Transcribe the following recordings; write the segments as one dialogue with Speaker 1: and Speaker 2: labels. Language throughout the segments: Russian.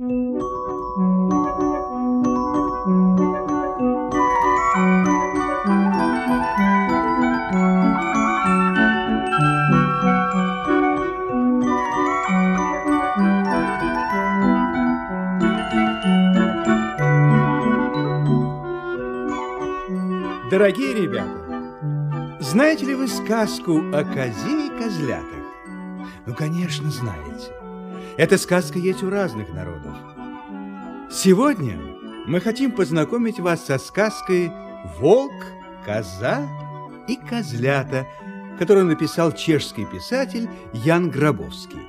Speaker 1: Дорогие ребята, знаете ли вы сказку о козе и козлятах? Ну, конечно, знаете. Эта сказка есть у разных народов. Сегодня мы хотим познакомить вас со сказкой «Волк, коза и козлята», которую написал чешский писатель Ян Гробовский.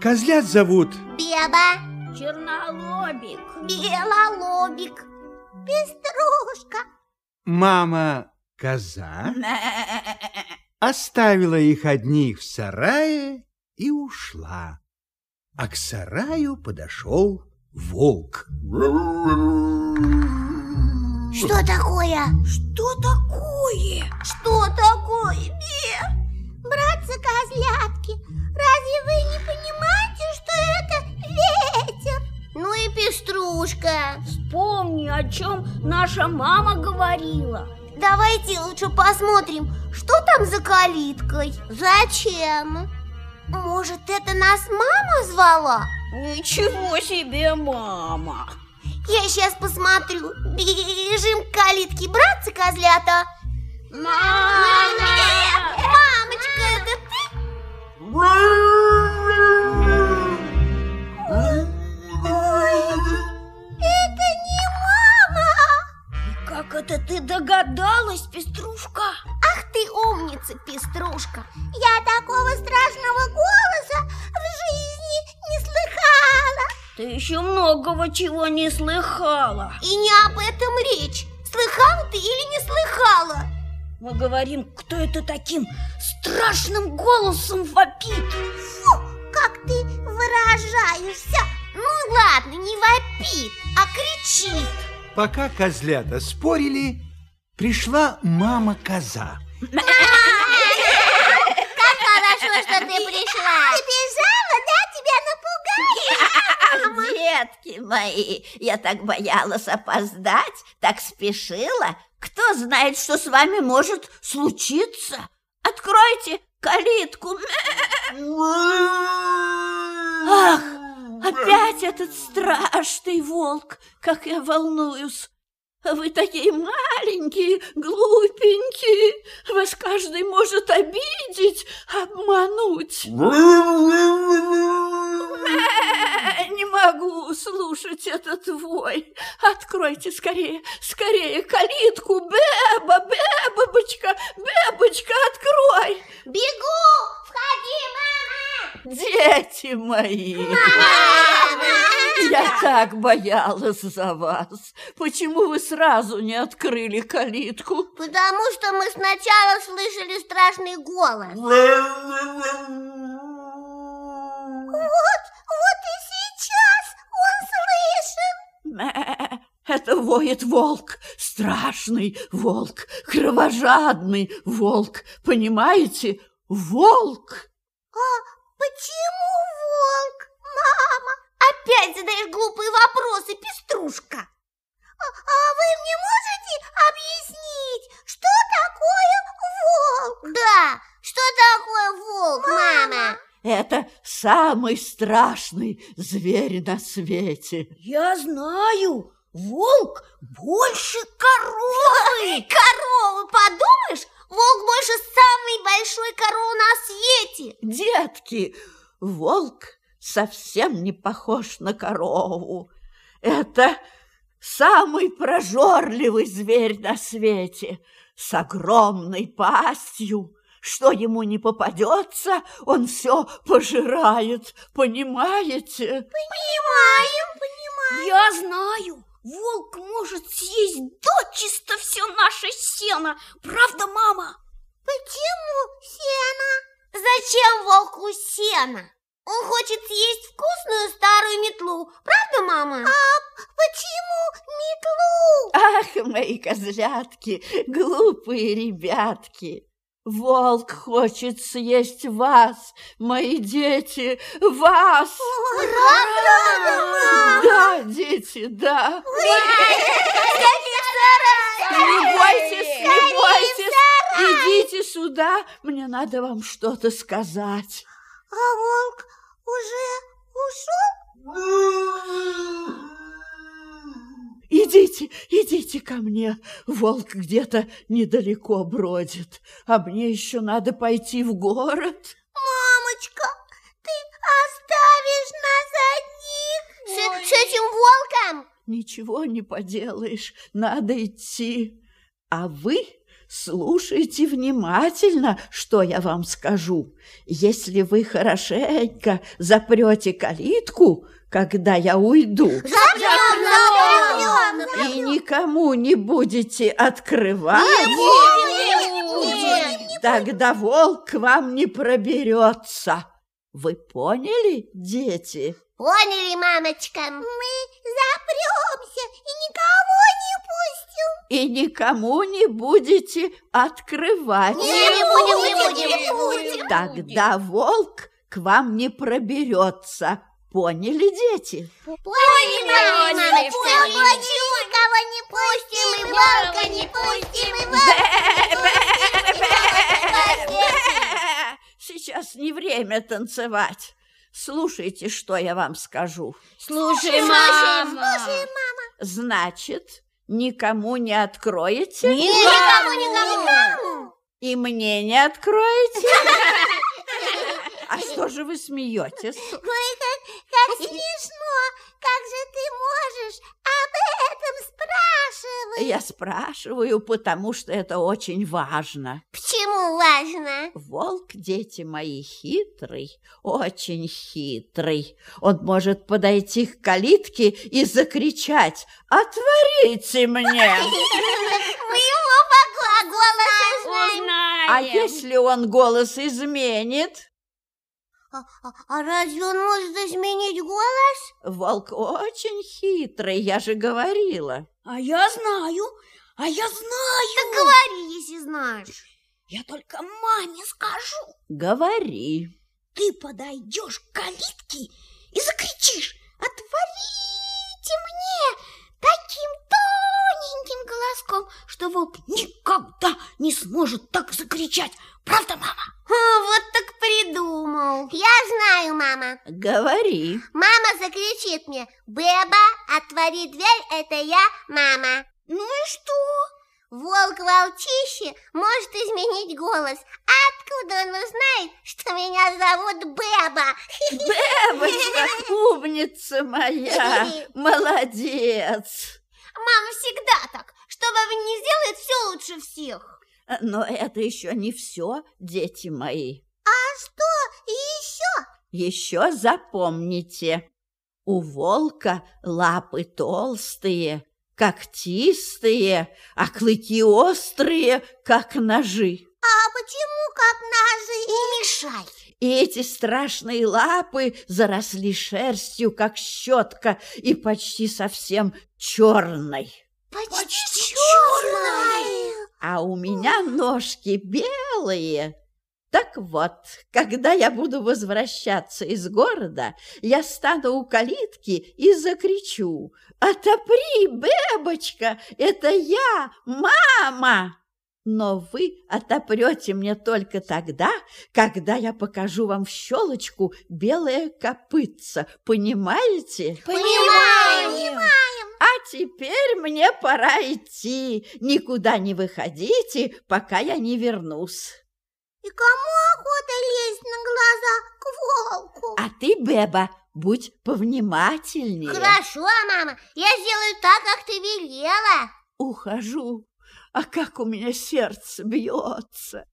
Speaker 1: Козлят зовут
Speaker 2: Беба,
Speaker 3: Чернолобик.
Speaker 2: Белолобик, Пеструшка.
Speaker 1: мама коза, оставила их одних в сарае и ушла. А к сараю подошел волк.
Speaker 2: Что такое?
Speaker 3: Что такое?
Speaker 2: Что такое, Бе? Братцы-козлятки, разве вы не понимаете, что это ветер? Ну и Пеструшка.
Speaker 3: Вспомни, о чем наша мама говорила.
Speaker 2: Давайте лучше посмотрим, что там за калиткой. Зачем? Может, это нас мама звала?
Speaker 3: Ничего себе, мама.
Speaker 2: Я сейчас посмотрю. Бежим к калитке, братцы-козлята.
Speaker 3: Мама!
Speaker 2: Мамочка, это ты? Это не мама!
Speaker 3: Как это ты догадалась, Пеструшка?
Speaker 2: Ах ты умница, Пеструшка! Я такого страшного
Speaker 3: Ты еще многого чего не слыхала.
Speaker 2: И не об этом речь. Слыхала ты или не слыхала?
Speaker 3: Мы говорим, кто это таким страшным голосом вопит.
Speaker 2: Фу, как ты выражаешься! Ну ладно, не вопит, а кричит.
Speaker 1: Пока козлята спорили, пришла мама-коза.
Speaker 2: Как хорошо, что ты пришла. Напугали?
Speaker 4: Детки мои, я так боялась опоздать, так спешила. Кто знает, что с вами может случиться? Откройте калитку. Ах, опять этот страшный волк, как я волнуюсь. Вы такие маленькие, глупенькие. Вас каждый может обидеть, обмануть. Не могу слушать этот вой. Откройте скорее, скорее калитку. Беба, Бебочка, Бебочка, открой.
Speaker 2: Бегу! Входи, мама!
Speaker 4: Дети мои. Я так боялась за вас. Почему вы сразу не открыли калитку?
Speaker 2: Потому что мы сначала слышали страшный голос. Вот, вот
Speaker 4: Это воет волк, страшный волк, кровожадный волк. Понимаете? Волк.
Speaker 2: А почему волк, мама? Опять задаешь глупые вопросы, пеструшка. А, а вы мне можете объяснить, что такое волк? Да, что такое волк, мама?
Speaker 4: Это самый страшный зверь на свете.
Speaker 3: Я знаю, волк больше коровы.
Speaker 2: Коровы, подумаешь? Волк больше самой большой коровы на свете.
Speaker 4: Детки, волк совсем не похож на корову. Это самый прожорливый зверь на свете, с огромной пастью. Что ему не попадется, он все пожирает, понимаете?
Speaker 2: Понимаем, понимаем.
Speaker 3: Я знаю, волк может съесть дочисто все наше сено. Правда, мама?
Speaker 2: Почему сено? Зачем волку сено? Он хочет съесть вкусную старую метлу. Правда, мама? А почему метлу?
Speaker 4: Ах, мои козлятки, глупые ребятки! Волк хочет съесть вас, мои дети, вас! Да, дети, да. Не бойтесь, не бойтесь. Идите сюда, мне надо вам что-то сказать.
Speaker 2: А волк уже ушел?
Speaker 4: Идите, идите ко мне. Волк где-то недалеко бродит, а мне еще надо пойти в город.
Speaker 2: Мамочка, ты оставишь нас одних? С, с этим волком?
Speaker 4: Ничего не поделаешь, надо идти. А вы слушайте внимательно, что я вам скажу. Если вы хорошенько запрете калитку, когда я уйду,
Speaker 2: Запрем.
Speaker 4: И никому не будете открывать, тогда волк к вам не проберется. Вы поняли, дети?
Speaker 2: Поняли, мамочка? Мы запремся и никого не пустим.
Speaker 4: И никому не будете открывать.
Speaker 2: Не будем, не будем, не будем.
Speaker 4: Тогда волк к вам не проберется. Поняли, дети?
Speaker 2: Поняли, мамочка? Никого не пустим, и волка не пустим, и волка
Speaker 4: Сейчас не время танцевать. Слушайте, что я вам скажу.
Speaker 3: Слушай,
Speaker 2: мама.
Speaker 3: мама.
Speaker 4: Значит, никому не откроете?
Speaker 2: Никому, никому.
Speaker 4: И мне не откроете? А что же вы смеетесь?
Speaker 2: Ой, как, как смешно. Как же ты можешь об этом спрашивать?
Speaker 4: Я спрашиваю, потому что это очень важно.
Speaker 2: Почему важно?
Speaker 4: Волк, дети мои, хитрый, очень хитрый. Он может подойти к калитке и закричать «Отворите мне!»
Speaker 2: Мы его по голосу знаем.
Speaker 3: Узнаем.
Speaker 4: А если он голос изменит?
Speaker 2: А, а- а разве он может изменить голос?
Speaker 4: Волк очень хитрый, я же говорила.
Speaker 3: А я знаю, а я знаю.
Speaker 2: Так говори, если знаешь.
Speaker 3: Я только маме скажу.
Speaker 4: Говори.
Speaker 3: Ты подойдешь к калитке и закричишь «Отворите мне!» таким тоненьким голоском, что волк никогда не сможет так закричать. Правда, мама?
Speaker 2: Вот так придумал. Я знаю, мама.
Speaker 4: Говори.
Speaker 2: Мама закричит мне, Беба, отвори дверь, это я, мама.
Speaker 3: Ну и что?
Speaker 2: Волк-волчище может изменить голос. Откуда он узнает, что меня зовут Беба?
Speaker 4: Бебочка, умница моя, молодец.
Speaker 2: Мама всегда так. Что баба не сделает, все лучше всех.
Speaker 4: Но это еще не все, дети мои.
Speaker 2: А что еще?
Speaker 4: Еще запомните, у волка лапы толстые, когтистые, а клыки острые, как ножи.
Speaker 2: А почему как ножи? Не мешай.
Speaker 4: И эти страшные лапы заросли шерстью, как щетка, и почти совсем черной.
Speaker 2: Почти черная.
Speaker 4: А у меня ножки белые. Так вот, когда я буду возвращаться из города, я стану у калитки и закричу «Отопри, Бебочка, это я, мама!» Но вы отопрете мне только тогда, когда я покажу вам в щелочку белое копытце. Понимаете?
Speaker 2: Понимаем.
Speaker 4: А теперь мне пора идти. Никуда не выходите, пока я не вернусь.
Speaker 2: И кому охота лезть на глаза к волку?
Speaker 4: А ты, Беба, будь повнимательнее.
Speaker 2: Хорошо, мама. Я сделаю так, как ты велела.
Speaker 4: Ухожу. А как у меня сердце бьется.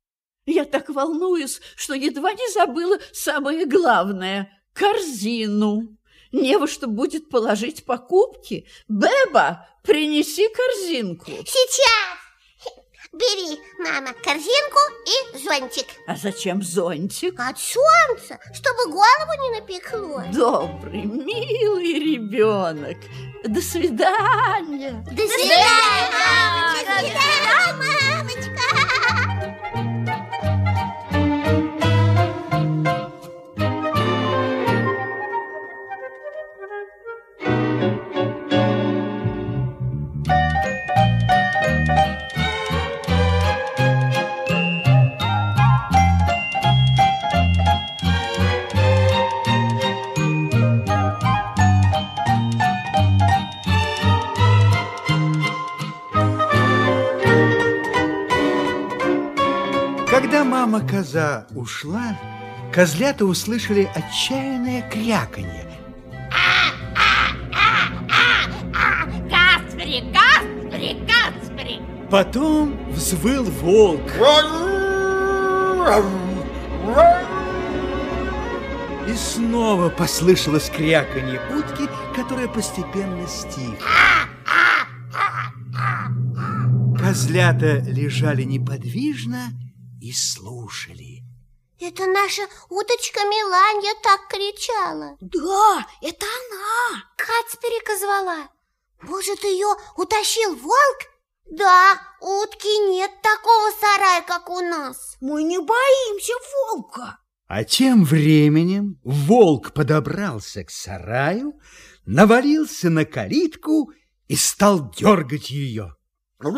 Speaker 4: Я так волнуюсь, что едва не забыла самое главное — корзину. Не во что будет положить покупки. Беба, принеси корзинку.
Speaker 2: Сейчас. Бери, мама, корзинку и зонтик.
Speaker 4: А зачем зонтик?
Speaker 2: От солнца, чтобы голову не напекло.
Speaker 4: Добрый, милый ребенок. До свидания.
Speaker 2: До свидания, мамочка. До свидания,
Speaker 1: мама-коза ушла, козлята услышали отчаянное кряканье.
Speaker 2: Гаспери, Гаспери, Гаспери!
Speaker 1: Потом взвыл волк. И снова послышалось кряканье утки, которое постепенно стихло. Козлята лежали неподвижно и слушали.
Speaker 2: Это наша уточка Миланья так кричала.
Speaker 3: Да, это она.
Speaker 2: Кацперика звала. Может, ее утащил волк? Да, у утки нет такого сарая, как у нас.
Speaker 3: Мы не боимся волка.
Speaker 1: А тем временем волк подобрался к сараю, навалился на калитку и стал дергать ее.
Speaker 2: Кто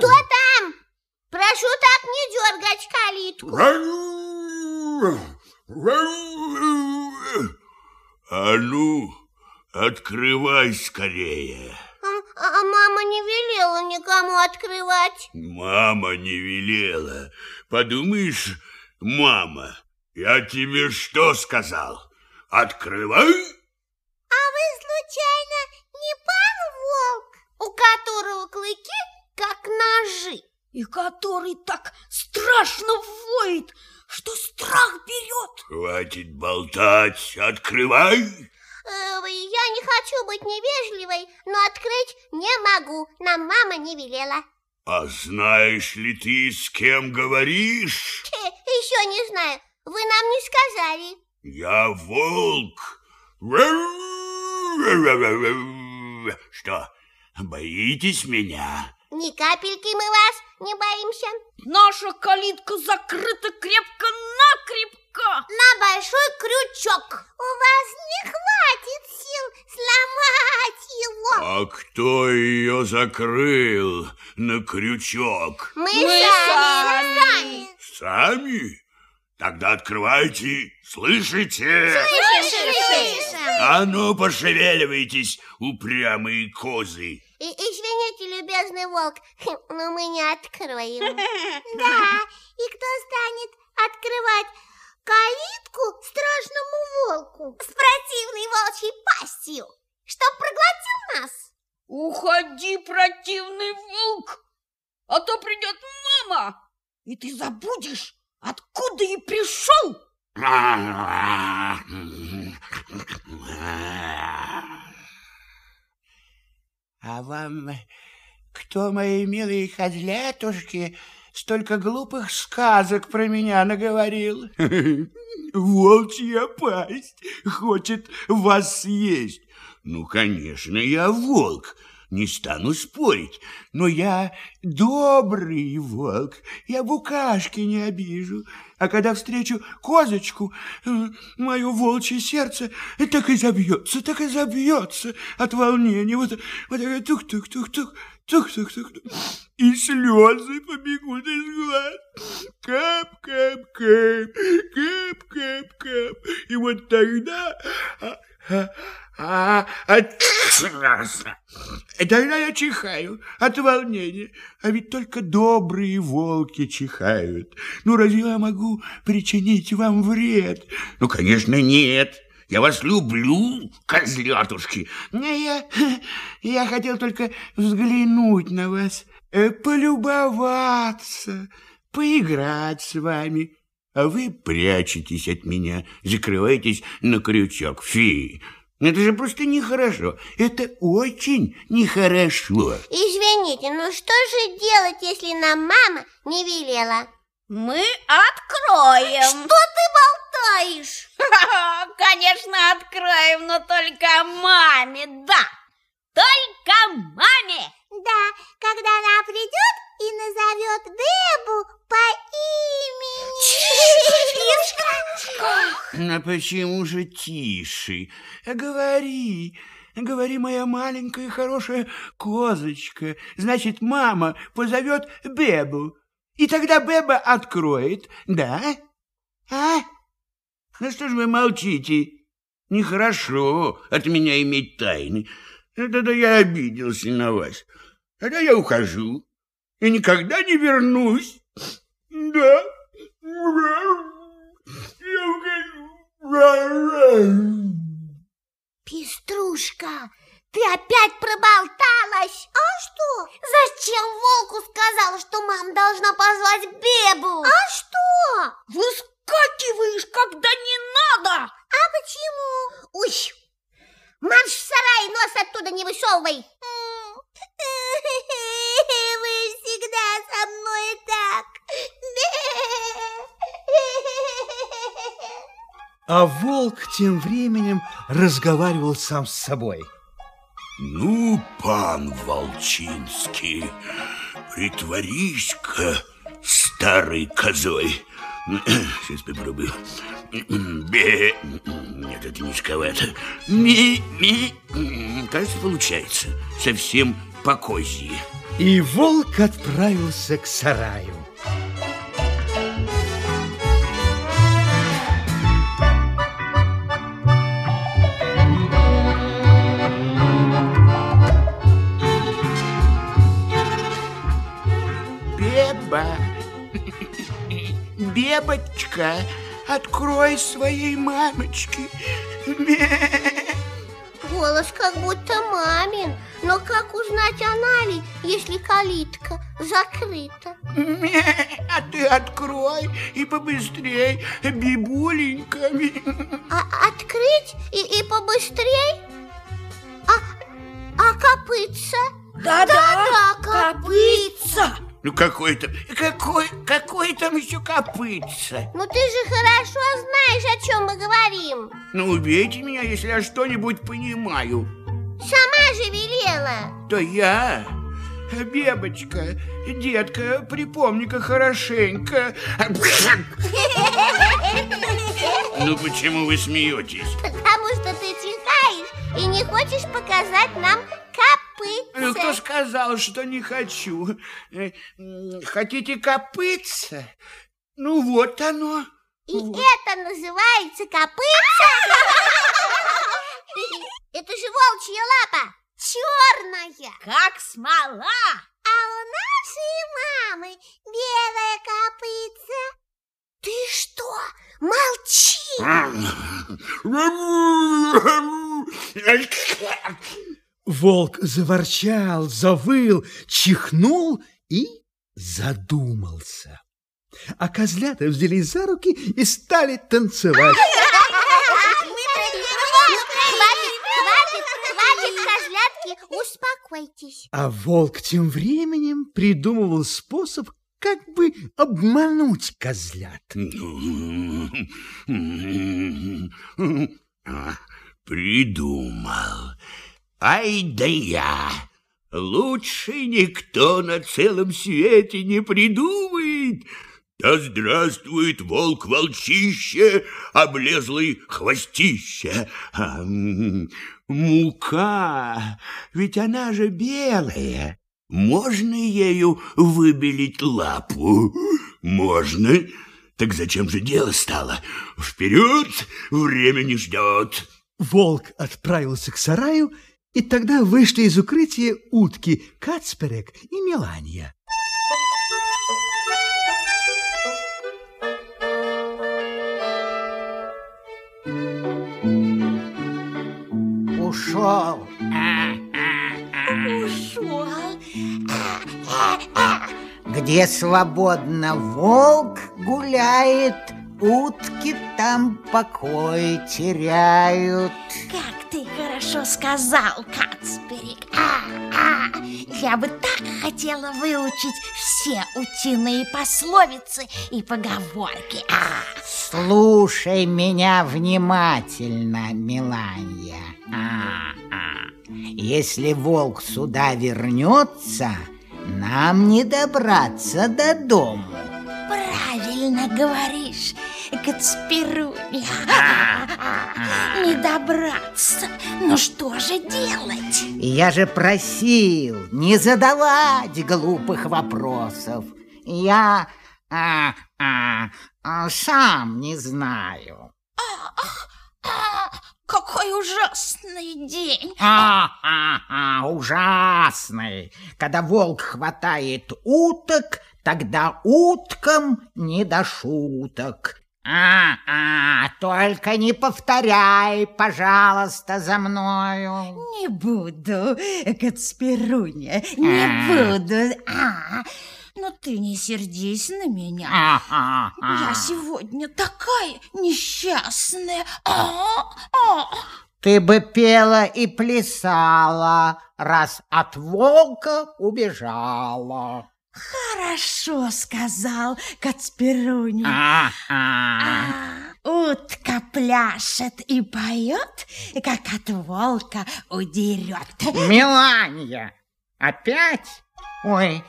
Speaker 2: там? Прошу так не дергать калитку.
Speaker 5: А ну, открывай скорее.
Speaker 2: А, а мама не велела никому открывать.
Speaker 5: Мама не велела. Подумаешь, мама, я тебе что сказал? Открывай.
Speaker 2: А вы случайно не пан волк, у которого клыки как ножи?
Speaker 3: И который так страшно воет, что страх берет.
Speaker 5: Хватит болтать, открывай.
Speaker 2: Э, Я не хочу быть невежливой, но открыть не могу. Нам мама не велела.
Speaker 5: А знаешь ли ты, с кем говоришь?
Speaker 2: Еще не знаю. Вы нам не сказали.
Speaker 5: Я волк. Что, боитесь меня?
Speaker 2: Ни капельки мы вас не боимся.
Speaker 3: Наша калитка закрыта крепко-накрепко.
Speaker 2: На большой крючок. У вас не хватит сил сломать его.
Speaker 5: А кто ее закрыл на крючок?
Speaker 2: Мы,
Speaker 3: Мы
Speaker 2: сами.
Speaker 3: сами.
Speaker 5: Сами? Тогда открывайте, слышите?
Speaker 2: Слышим, слышим.
Speaker 5: А ну, пошевеливайтесь, упрямые козы.
Speaker 2: И, извините, любезный волк, но мы не откроем. Да, и кто станет открывать калитку страшному волку с противной волчьей пастью, чтоб проглотил нас?
Speaker 3: Уходи, противный волк, а то придет мама, и ты забудешь, откуда и пришел.
Speaker 6: А вам кто, мои милые козлятушки, столько глупых сказок про меня наговорил?
Speaker 5: Волчья пасть хочет вас съесть. Ну, конечно, я волк, не стану спорить, но я добрый волк, я букашки не обижу. А когда встречу козочку, э, мое волчье сердце так и забьется, так и забьется от волнения. Вот, вот такая тук-тук-тук-тук, тук-тук-тук, и слезы побегут из глаз. Кап-кап-кап, кап-кап-кап. И вот тогда... а, а, а, от- Тогда я чихаю от волнения. А ведь только добрые волки чихают. Ну, разве я могу причинить вам вред? Ну, конечно, нет. Я вас люблю, козлятушки. Не, Я, я хотел только взглянуть на вас, э, полюбоваться, поиграть с вами. А вы прячетесь от меня, закрываетесь на крючок. Фи, это же просто нехорошо. Это очень нехорошо.
Speaker 2: Извините, но что же делать, если нам мама не велела?
Speaker 3: Мы откроем.
Speaker 2: Что ты болтаешь?
Speaker 3: Конечно, откроем, но только маме, да. Только маме.
Speaker 2: Да, когда она придет и назовет Дебу по имени.
Speaker 6: Но почему же тише? Говори, говори, моя маленькая хорошая козочка. Значит, мама позовет Бебу, и тогда Беба откроет, да? А? Ну что ж вы молчите? Нехорошо от меня иметь тайны. Тогда я обиделся на вас. Тогда я ухожу и никогда не вернусь.
Speaker 5: Да. Я ухожу.
Speaker 2: Пеструшка, ты опять проболталась. А что? Зачем волку сказала, что мама должна позвать Бебу? А что?
Speaker 3: Выскакиваешь, когда не надо!
Speaker 2: А почему? Уй, марш в сарай, нос оттуда не высовывай. Вы всегда со мной так.
Speaker 1: А волк тем временем разговаривал сам с собой.
Speaker 5: Ну, пан Волчинский, притворись-ка старой козой. Сейчас попробую. Бе... Нет, это низковато. Ми, ми. Кажется, получается. Совсем по козьи.
Speaker 1: И волк отправился к сараю.
Speaker 6: Беба, Бебочка, открой своей мамочке.
Speaker 2: Голос как будто мамин. Но как узнать, она ли, если калитка закрыта?
Speaker 6: А ты открой и побыстрей, бибуленька.
Speaker 2: А открыть и, и побыстрей? А, а копытца?
Speaker 3: Да-да,
Speaker 2: копытца.
Speaker 5: Ну, какой-то...
Speaker 6: Какой, какой там еще копытца?
Speaker 2: Ну ты же хорошо знаешь, о чем мы говорим.
Speaker 5: Ну, убейте меня, если я что-нибудь понимаю.
Speaker 2: Сама же велела.
Speaker 6: То я, Бебочка, детка, припомни-ка хорошенько.
Speaker 5: Ну, почему вы смеетесь?
Speaker 2: Потому что ты чихаешь и не хочешь показать нам
Speaker 6: Ну, кто сказал, что не хочу? Э, Хотите копыться? Ну, вот оно.
Speaker 2: И это называется копытца? Это же волчья лапа, черная.
Speaker 3: как смола!
Speaker 2: А у нашей мамы белая копытца. Ты что, молчи?
Speaker 1: Волк заворчал, завыл, чихнул и задумался. А козлята взялись за руки и стали танцевать.
Speaker 2: Хватит, хватит, хватит, козлятки, успокойтесь.
Speaker 1: А волк тем временем придумывал способ, как бы обмануть козлят.
Speaker 5: А, Придумал. Ай да я! Лучше никто на целом свете не придумает. Да здравствует волк-волчище, облезлый хвостище. Мука, ведь она же белая. Можно ею выбелить лапу? Можно. Так зачем же дело стало? Вперед, время не ждет.
Speaker 1: Волк отправился к сараю, и тогда вышли из укрытия утки Кацперек и Мелания.
Speaker 7: Ушел.
Speaker 3: Ушел.
Speaker 7: Где свободно волк гуляет, утки там покой теряют.
Speaker 3: Как ты хорошо сказал, Кацперик. А, а, я бы так хотела выучить все утиные пословицы и поговорки. А,
Speaker 7: Слушай меня внимательно, Миланья. А, а. Если волк сюда вернется, нам не добраться до дому.
Speaker 3: правильно говоришь, Кацперуня. Не добраться. Ну что же делать?
Speaker 7: Я же просил не задавать глупых вопросов. Я а, а, а, сам не знаю.
Speaker 3: А, какой ужасный день.
Speaker 7: А, а, а, ужасный. Когда волк хватает уток, Тогда уткам не до шуток. А, а, только не повторяй, пожалуйста, за мною.
Speaker 3: Не буду, Кацперуня, не
Speaker 7: А.
Speaker 3: буду. А, но ты не сердись на меня.
Speaker 7: А, а, а.
Speaker 3: Я сегодня такая несчастная. А, а.
Speaker 7: Ты бы пела и плясала, раз от волка убежала.
Speaker 3: Хорошо сказал Кацперуня.
Speaker 7: А, а.
Speaker 3: А, утка пляшет и поет, как от волка удерет.
Speaker 7: Меланья, опять? Ой,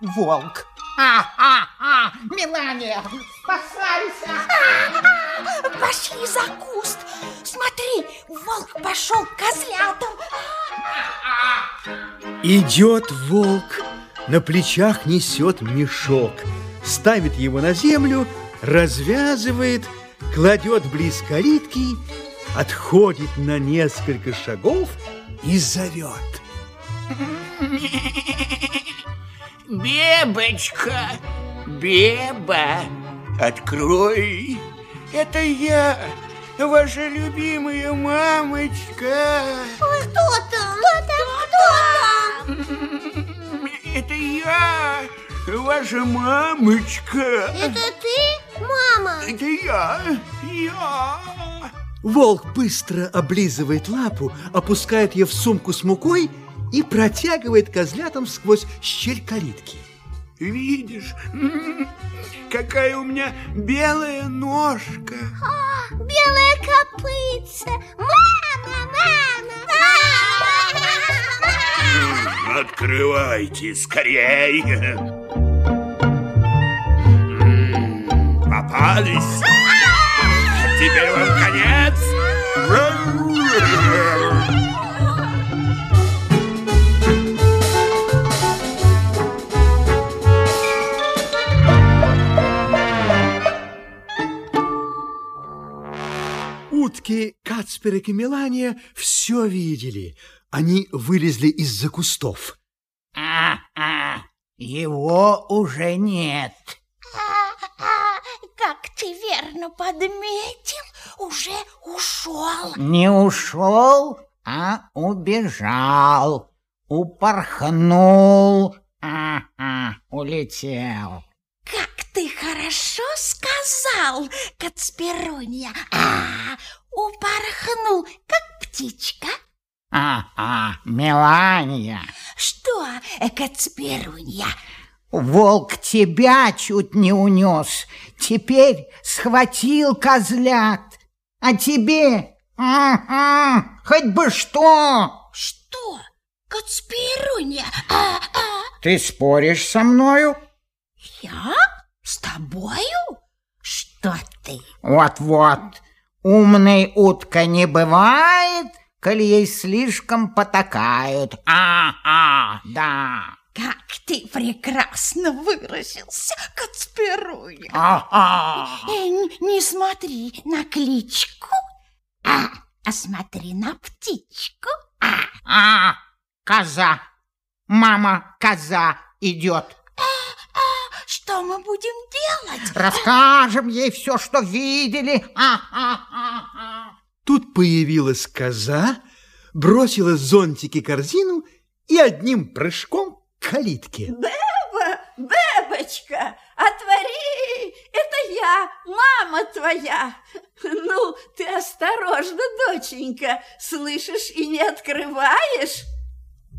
Speaker 7: волк. А, а, а, Мелания, спасайся!
Speaker 3: Пошли за куст. Смотри, волк пошел к козлятам.
Speaker 1: Идет волк, на плечах несет мешок, ставит его на землю, развязывает, кладет близ калитки, отходит на несколько шагов и зовет.
Speaker 5: Бебочка, Беба, открой. Это я, ваша любимая мамочка.
Speaker 2: Кто там? Кто там? Кто там?
Speaker 5: Это я, ваша мамочка.
Speaker 2: Это ты, мама?
Speaker 5: Это я, я.
Speaker 1: Волк быстро облизывает лапу, опускает ее в сумку с мукой и протягивает козлятам сквозь щель калитки.
Speaker 5: Видишь, какая у меня белая ножка.
Speaker 2: Белая копытца. Мама, мама, мама.
Speaker 5: Открывайте скорей. Попались. Теперь вам конец.
Speaker 1: Утки, Кацперик и Мелания все видели. Они вылезли из-за кустов.
Speaker 7: А, а, его уже нет.
Speaker 3: А, как ты верно подметил, уже ушел.
Speaker 7: Не ушел, а убежал. Упорхнул, а, а, улетел.
Speaker 3: Как ты хорошо сказал, Кацперунья. А, упорхнул, как птичка.
Speaker 7: А, а, Мелания,
Speaker 3: Что, Кацперунья?
Speaker 7: волк тебя чуть не унес. Теперь схватил козлят. А тебе, ага, хоть бы что.
Speaker 3: Что, Кацперунья? А, а,
Speaker 7: Ты споришь со мною?
Speaker 3: я? С тобою? Что ты?
Speaker 7: Вот-вот, умной утка не бывает, коли ей слишком потакают. А-а, да.
Speaker 3: Как ты прекрасно выразился, Кацперунья.
Speaker 7: А-а.
Speaker 3: Э, не смотри на кличку, а, а смотри на птичку. А,
Speaker 7: А, коза. Мама, коза идет.
Speaker 3: что мы будем делать?
Speaker 7: Расскажем ей все, что видели. А-а-а-а.
Speaker 1: Тут появилась коза, бросила зонтики корзину и одним прыжком к калитке.
Speaker 4: Беба, Бебочка, отвори, это я, мама твоя. Ну, ты осторожно, доченька, слышишь и не открываешь?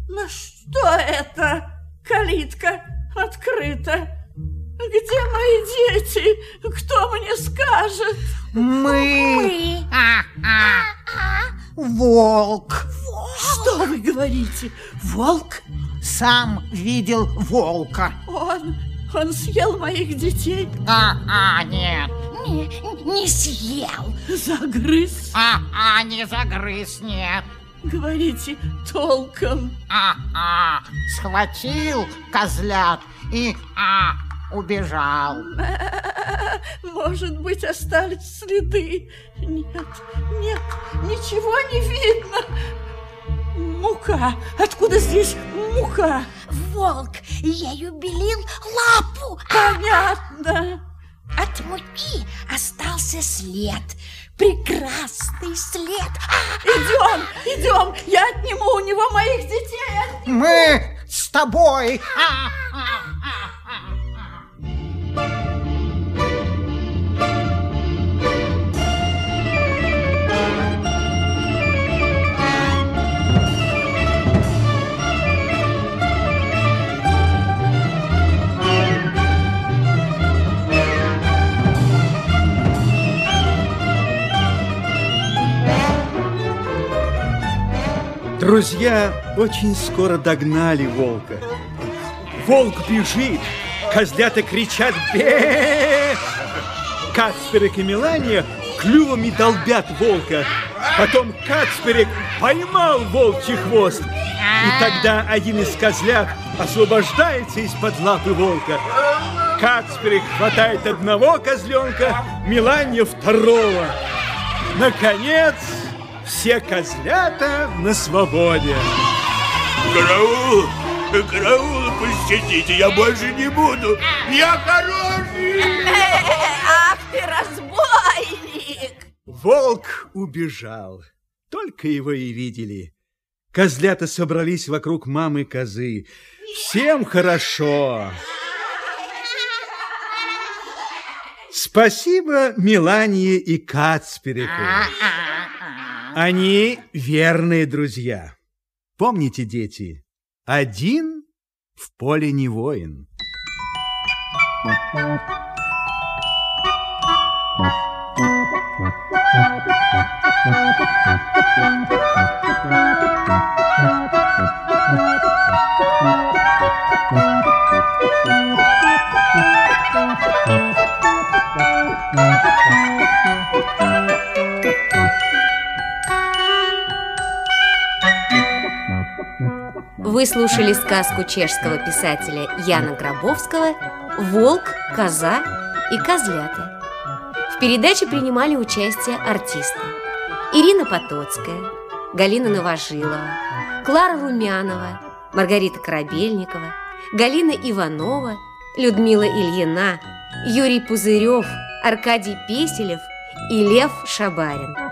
Speaker 4: Ну что это? Калитка открыта. Где мои дети? Кто мне скажет?
Speaker 7: Мы. А-а. Волк.
Speaker 4: Что вы говорите? Волк?
Speaker 7: Сам видел волка.
Speaker 4: Он, он съел моих детей,
Speaker 7: А-а, нет.
Speaker 3: Не, не съел.
Speaker 4: загрыз.
Speaker 7: А-а, не загрыз, нет.
Speaker 4: Говорите толком.
Speaker 7: А-а, схватил козлят и а, убежал.
Speaker 4: Может быть, остались следы. Нет, нет, ничего не видно. Мука. Откуда здесь мука?
Speaker 3: волк ею белил лапу.
Speaker 4: Понятно.
Speaker 3: От муки остался след, прекрасный след. А,
Speaker 4: Идем, идем, я отниму у него моих детей.
Speaker 7: Мы с тобой.
Speaker 1: Друзья очень скоро догнали волка. Волк бежит, козлята кричат бе Кацперик и Мелания клювами долбят волка. Потом Кацперик поймал волчий хвост. И тогда один из козлят освобождается из-под лапы волка. Кацперик хватает одного козленка, Мелания второго. Наконец, все козлята на свободе.
Speaker 5: Караул! Караул, пощадите, я больше не буду. Я хороший!
Speaker 4: Ах ты разбойник!
Speaker 1: Волк убежал. Только его и видели. Козлята собрались вокруг мамы козы. Всем хорошо. Спасибо Мелании и Кацперику. Они верные друзья. Помните, дети, один в поле не воин.
Speaker 8: Вы слушали сказку чешского писателя Яна Гробовского «Волк, коза и козлята». В передаче принимали участие артисты Ирина Потоцкая, Галина Новожилова, Клара Румянова, Маргарита Корабельникова, Галина Иванова, Людмила Ильина, Юрий Пузырев, Аркадий Песелев и Лев Шабарин.